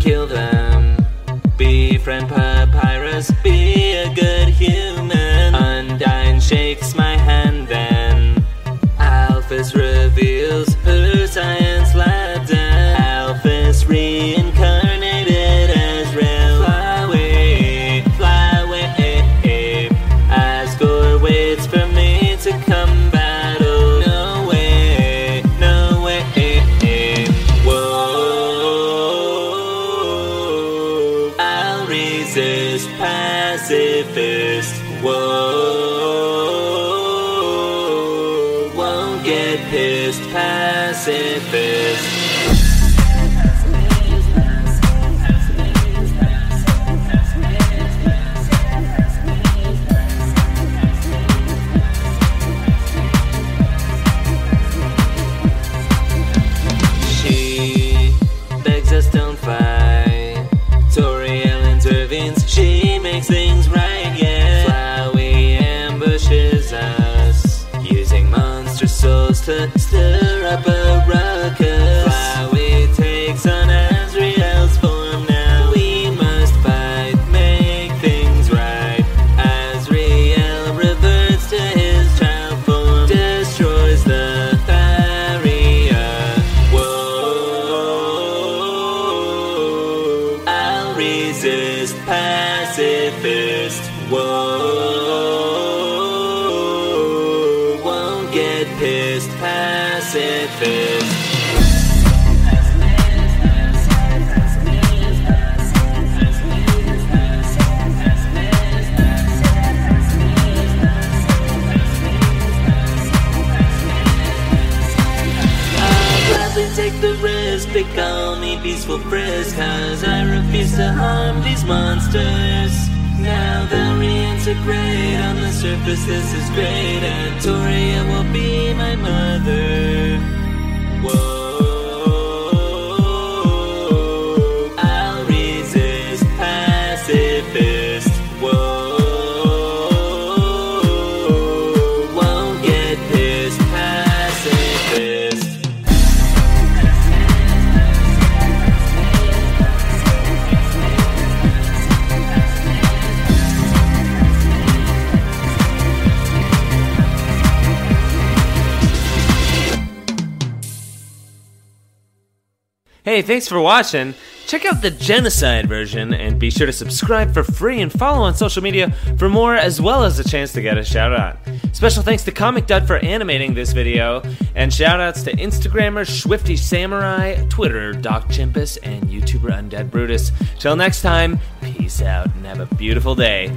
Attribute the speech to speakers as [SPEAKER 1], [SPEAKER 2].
[SPEAKER 1] kill them. Befriend Papyrus, be a good human. Undyne shakes I'll pacifist. Whoa, won't get pissed pacifist. Ambushes us, using monster souls to stir up a ruckus. Flowey takes on Asriel's form now. We must fight, make things right. Asriel reverts to his child form, destroys the barrier. Whoa, I'll resist pacifist. Whoa, pacifist. Gladly take the risk. They call me peaceful frisk, cause I refuse to harm these monsters. Now they'll reintegrate on the surface, this is great. And Toriel will be my mother.
[SPEAKER 2] Hey, thanks for watching. Check out the genocide version and be sure to subscribe for free and follow on social media for more as well as a chance to get a shout out. Special thanks to Comic Dud for animating this video, and shout outs to Instagrammer Swifty Samurai, Twitter Doc Chimpus, and YouTuber Undead Brutus. Till next time, peace out and have a beautiful day.